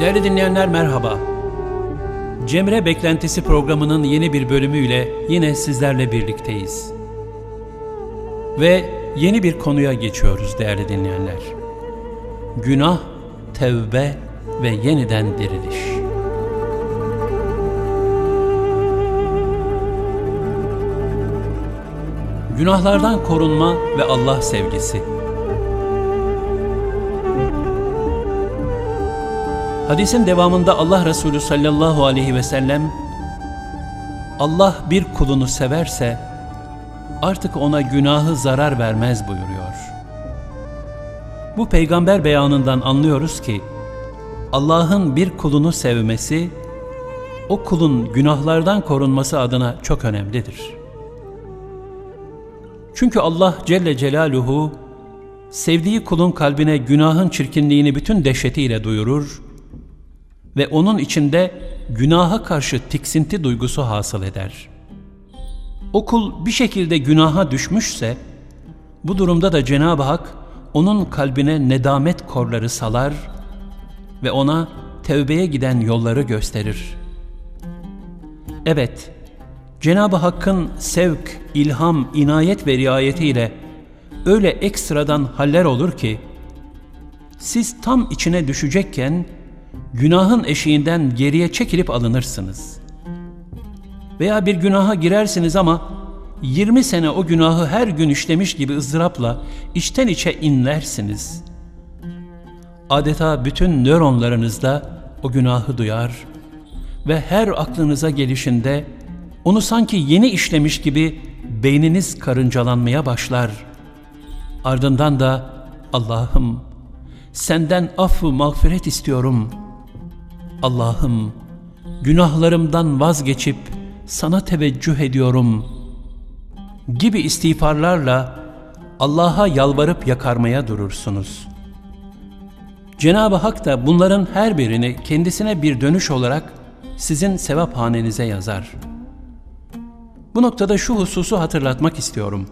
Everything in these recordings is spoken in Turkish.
Değerli dinleyenler merhaba. Cemre Beklentisi programının yeni bir bölümüyle yine sizlerle birlikteyiz. Ve yeni bir konuya geçiyoruz değerli dinleyenler. Günah, tevbe ve yeniden diriliş. Günahlardan korunma ve Allah sevgisi. Hadisin devamında Allah Resulü sallallahu aleyhi ve sellem Allah bir kulunu severse artık ona günahı zarar vermez buyuruyor. Bu peygamber beyanından anlıyoruz ki Allah'ın bir kulunu sevmesi o kulun günahlardan korunması adına çok önemlidir. Çünkü Allah Celle Celaluhu sevdiği kulun kalbine günahın çirkinliğini bütün dehşetiyle duyurur ve onun içinde günaha karşı tiksinti duygusu hasıl eder. O kul bir şekilde günaha düşmüşse, bu durumda da Cenab-ı Hak onun kalbine nedamet korları salar ve ona tevbeye giden yolları gösterir. Evet, Cenab-ı Hakk'ın sevk, ilham, inayet ve riayetiyle öyle ekstradan haller olur ki, siz tam içine düşecekken, günahın eşiğinden geriye çekilip alınırsınız. Veya bir günaha girersiniz ama 20 sene o günahı her gün işlemiş gibi ızdırapla içten içe inlersiniz. Adeta bütün nöronlarınızda o günahı duyar ve her aklınıza gelişinde onu sanki yeni işlemiş gibi beyniniz karıncalanmaya başlar. Ardından da Allah'ım senden affı mağfiret istiyorum. Allah'ım günahlarımdan vazgeçip sana teveccüh ediyorum gibi istiğfarlarla Allah'a yalvarıp yakarmaya durursunuz. Cenab-ı Hak da bunların her birini kendisine bir dönüş olarak sizin sevap hanenize yazar. Bu noktada şu hususu hatırlatmak istiyorum.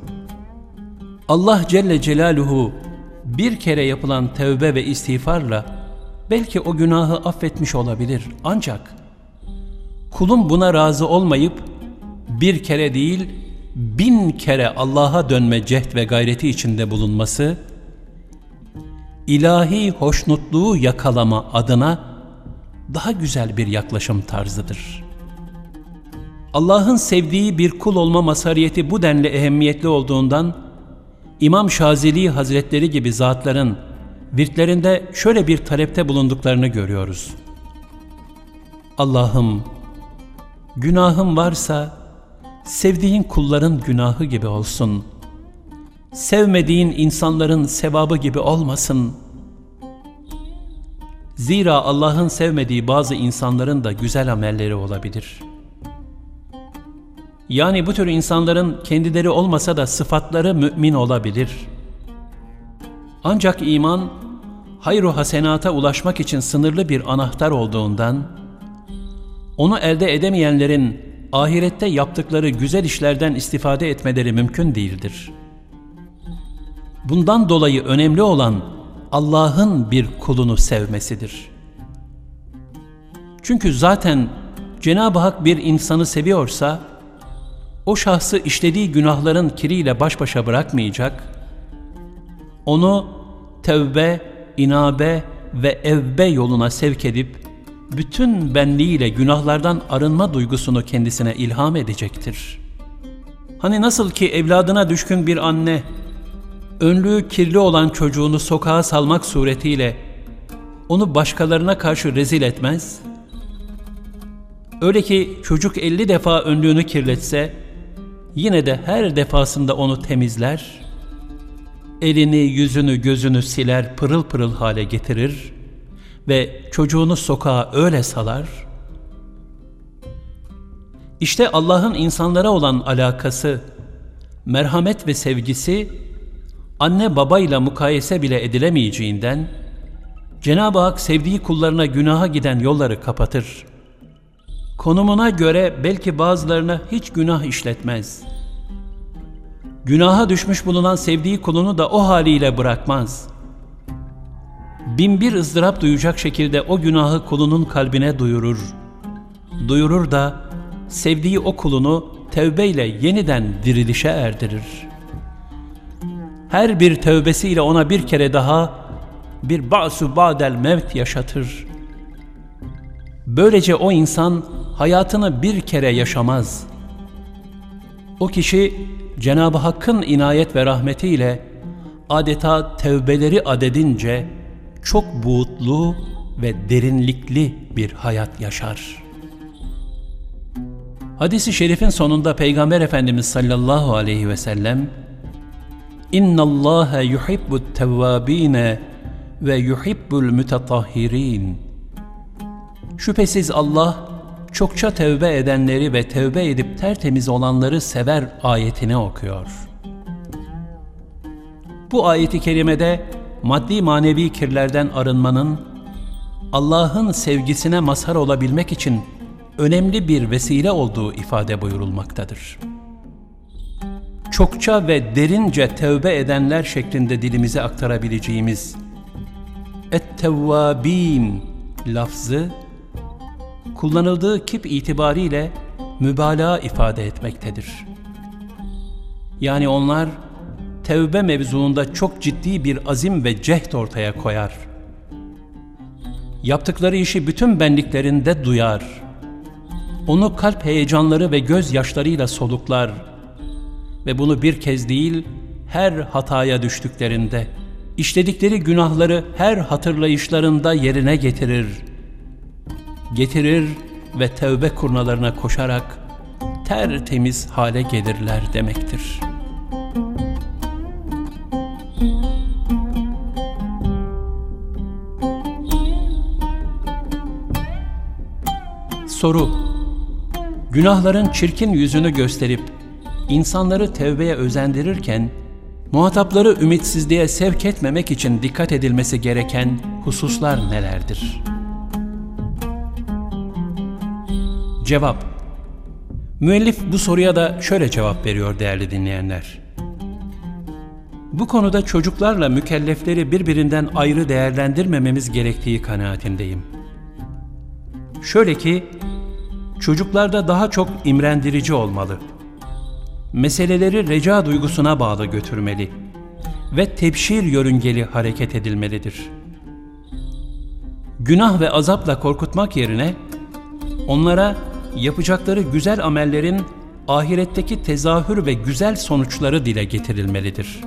Allah Celle Celaluhu bir kere yapılan tevbe ve istiğfarla belki o günahı affetmiş olabilir. Ancak kulun buna razı olmayıp bir kere değil bin kere Allah'a dönme cehd ve gayreti içinde bulunması, ilahi hoşnutluğu yakalama adına daha güzel bir yaklaşım tarzıdır. Allah'ın sevdiği bir kul olma masariyeti bu denli ehemmiyetli olduğundan, İmam Şazeli Hazretleri gibi zatların virtlerinde şöyle bir talepte bulunduklarını görüyoruz. Allah'ım, günahım varsa sevdiğin kulların günahı gibi olsun. Sevmediğin insanların sevabı gibi olmasın. Zira Allah'ın sevmediği bazı insanların da güzel amelleri olabilir. Yani bu tür insanların kendileri olmasa da sıfatları mümin olabilir. Ancak iman, hayru hasenata ulaşmak için sınırlı bir anahtar olduğundan, onu elde edemeyenlerin ahirette yaptıkları güzel işlerden istifade etmeleri mümkün değildir. Bundan dolayı önemli olan Allah'ın bir kulunu sevmesidir. Çünkü zaten Cenab-ı Hak bir insanı seviyorsa, o şahsı işlediği günahların kiriyle baş başa bırakmayacak, onu tevbe, inabe ve evbe yoluna sevk edip, bütün benliğiyle günahlardan arınma duygusunu kendisine ilham edecektir. Hani nasıl ki evladına düşkün bir anne, önlüğü kirli olan çocuğunu sokağa salmak suretiyle onu başkalarına karşı rezil etmez, öyle ki çocuk elli defa önlüğünü kirletse, yine de her defasında onu temizler, elini, yüzünü, gözünü siler, pırıl pırıl hale getirir ve çocuğunu sokağa öyle salar. İşte Allah'ın insanlara olan alakası, merhamet ve sevgisi anne babayla mukayese bile edilemeyeceğinden Cenab-ı Hak sevdiği kullarına günaha giden yolları kapatır. Konumuna göre belki bazılarına hiç günah işletmez. Günaha düşmüş bulunan sevdiği kulunu da o haliyle bırakmaz. binbir ızdırap duyacak şekilde o günahı kulunun kalbine duyurur. Duyurur da sevdiği o kulunu tevbeyle yeniden dirilişe erdirir. Her bir tövbesiyle ona bir kere daha bir ba'su ba'del mevt yaşatır. Böylece o insan hayatını bir kere yaşamaz. O kişi Cenab-ı Hakk'ın inayet ve rahmetiyle adeta tevbeleri adedince çok buğutlu ve derinlikli bir hayat yaşar. Hadis-i şerifin sonunda Peygamber Efendimiz sallallahu aleyhi ve sellem İnna Allah yuhibbut tevvabine ve yuhibbul mutatahhirin. Şüphesiz Allah çokça tevbe edenleri ve tevbe edip tertemiz olanları sever ayetini okuyor. Bu ayeti kerimede maddi manevi kirlerden arınmanın Allah'ın sevgisine mazhar olabilmek için önemli bir vesile olduğu ifade buyurulmaktadır. Çokça ve derince tevbe edenler şeklinde dilimize aktarabileceğimiz et-tevvabin lafzı kullanıldığı kip itibariyle mübalağa ifade etmektedir. Yani onlar tevbe mevzuunda çok ciddi bir azim ve cehd ortaya koyar. Yaptıkları işi bütün benliklerinde duyar. Onu kalp heyecanları ve gözyaşlarıyla soluklar ve bunu bir kez değil her hataya düştüklerinde, işledikleri günahları her hatırlayışlarında yerine getirir.'' Getirir ve tevbe kurnalarına koşarak tertemiz hale gelirler demektir. Soru Günahların çirkin yüzünü gösterip insanları tevbeye özendirirken muhatapları ümitsizliğe sevk etmemek için dikkat edilmesi gereken hususlar nelerdir?'' Cevap Müellif bu soruya da şöyle cevap veriyor değerli dinleyenler. Bu konuda çocuklarla mükellefleri birbirinden ayrı değerlendirmememiz gerektiği kanaatindeyim. Şöyle ki, çocuklarda daha çok imrendirici olmalı. Meseleleri reca duygusuna bağlı götürmeli ve tebşir yörüngeli hareket edilmelidir. Günah ve azapla korkutmak yerine onlara yapacakları güzel amellerin ahiretteki tezahür ve güzel sonuçları dile getirilmelidir.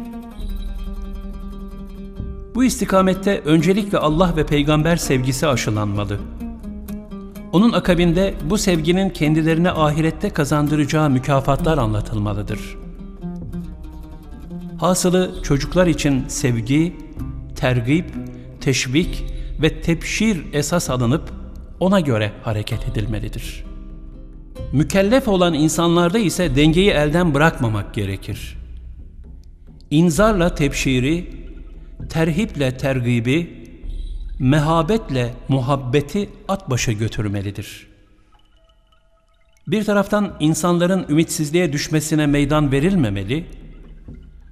Bu istikamette öncelikle Allah ve peygamber sevgisi aşılanmalı. Onun akabinde bu sevginin kendilerine ahirette kazandıracağı mükafatlar anlatılmalıdır. Hasılı çocuklar için sevgi, tergip, teşvik ve tepşir esas alınıp ona göre hareket edilmelidir.'' Mükellef olan insanlarda ise dengeyi elden bırakmamak gerekir. İnzarla tebşiri, terhiple tergibi, mehabetle muhabbeti at başa götürmelidir. Bir taraftan insanların ümitsizliğe düşmesine meydan verilmemeli,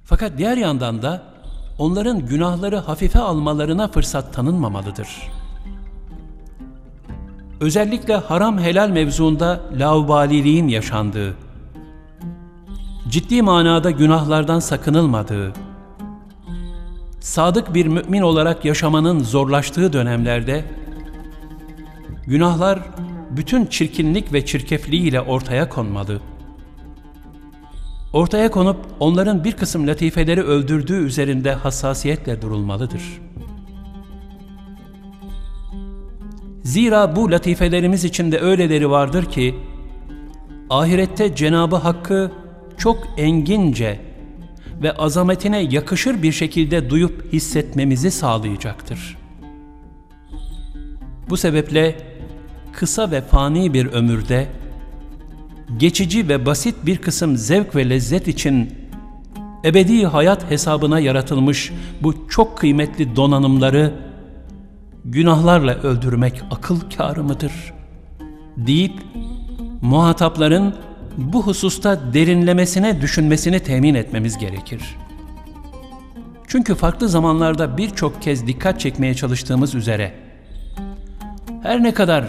fakat diğer yandan da onların günahları hafife almalarına fırsat tanınmamalıdır.'' Özellikle haram helal mevzuunda laubaliliğin yaşandığı, ciddi manada günahlardan sakınılmadığı, sadık bir mümin olarak yaşamanın zorlaştığı dönemlerde, günahlar bütün çirkinlik ve çirkefliğiyle ortaya konmalı. Ortaya konup onların bir kısım latifeleri öldürdüğü üzerinde hassasiyetle durulmalıdır.'' Zira bu latifelerimiz içinde öyleleri vardır ki, ahirette Cenabı Hakk'ı çok engince ve azametine yakışır bir şekilde duyup hissetmemizi sağlayacaktır. Bu sebeple kısa ve fani bir ömürde, geçici ve basit bir kısım zevk ve lezzet için ebedi hayat hesabına yaratılmış bu çok kıymetli donanımları günahlarla öldürmek akıl kârı mıdır? deyip muhatapların bu hususta derinlemesine düşünmesini temin etmemiz gerekir. Çünkü farklı zamanlarda birçok kez dikkat çekmeye çalıştığımız üzere her ne kadar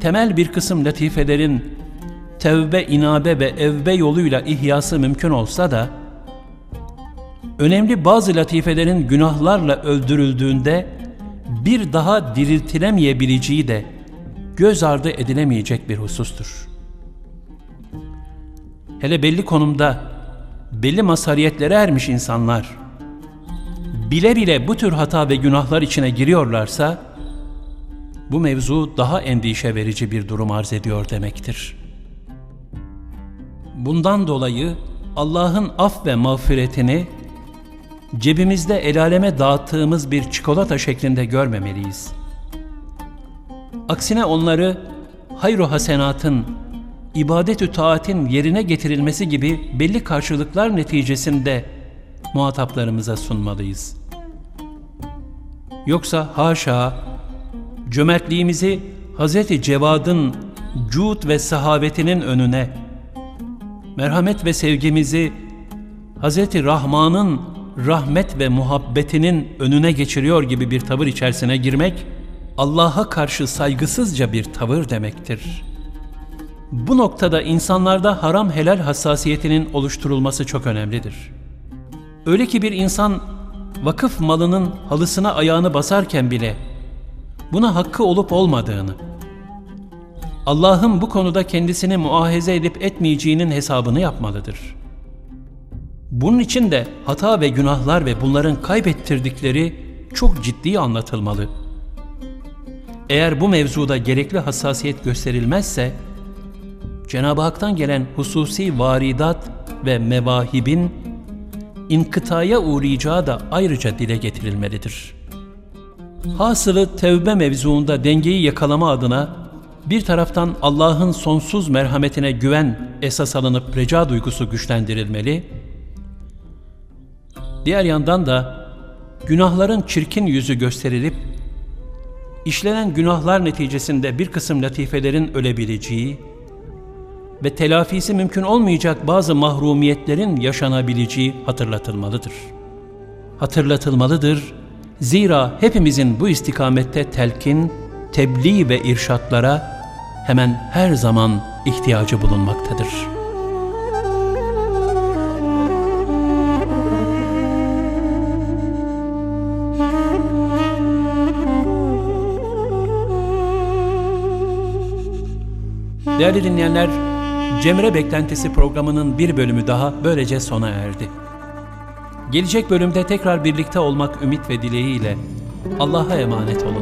temel bir kısım latifelerin tevbe, inabe ve evbe yoluyla ihyası mümkün olsa da önemli bazı latifelerin günahlarla öldürüldüğünde bir daha diriltilemeyebileceği de göz ardı edilemeyecek bir husustur. Hele belli konumda belli masariyetlere ermiş insanlar bile bile bu tür hata ve günahlar içine giriyorlarsa bu mevzu daha endişe verici bir durum arz ediyor demektir. Bundan dolayı Allah'ın af ve mağfiretini cebimizde el aleme dağıttığımız bir çikolata şeklinde görmemeliyiz. Aksine onları hayru hasenatın, ibadet-ü taatin yerine getirilmesi gibi belli karşılıklar neticesinde muhataplarımıza sunmalıyız. Yoksa haşa, cömertliğimizi Hz. Cevad'ın cud ve sahabetinin önüne, merhamet ve sevgimizi Hz. Rahman'ın rahmet ve muhabbetinin önüne geçiriyor gibi bir tavır içerisine girmek, Allah'a karşı saygısızca bir tavır demektir. Bu noktada insanlarda haram helal hassasiyetinin oluşturulması çok önemlidir. Öyle ki bir insan vakıf malının halısına ayağını basarken bile buna hakkı olup olmadığını, Allah'ın bu konuda kendisini muahize edip etmeyeceğinin hesabını yapmalıdır. Bunun için de hata ve günahlar ve bunların kaybettirdikleri çok ciddi anlatılmalı. Eğer bu mevzuda gerekli hassasiyet gösterilmezse, Cenab-ı Hak'tan gelen hususi varidat ve mevahibin inkıtaya uğrayacağı da ayrıca dile getirilmelidir. Hasılı tevbe mevzuunda dengeyi yakalama adına bir taraftan Allah'ın sonsuz merhametine güven esas alınıp reca duygusu güçlendirilmeli, diğer yandan da günahların çirkin yüzü gösterilip, işlenen günahlar neticesinde bir kısım latifelerin ölebileceği, ve telafisi mümkün olmayacak bazı mahrumiyetlerin yaşanabileceği hatırlatılmalıdır. Hatırlatılmalıdır. Zira hepimizin bu istikamette telkin, tebliğ ve irşatlara hemen her zaman ihtiyacı bulunmaktadır.'' Değerli dinleyenler, Cemre Beklentisi programının bir bölümü daha böylece sona erdi. Gelecek bölümde tekrar birlikte olmak ümit ve dileğiyle Allah'a emanet olun.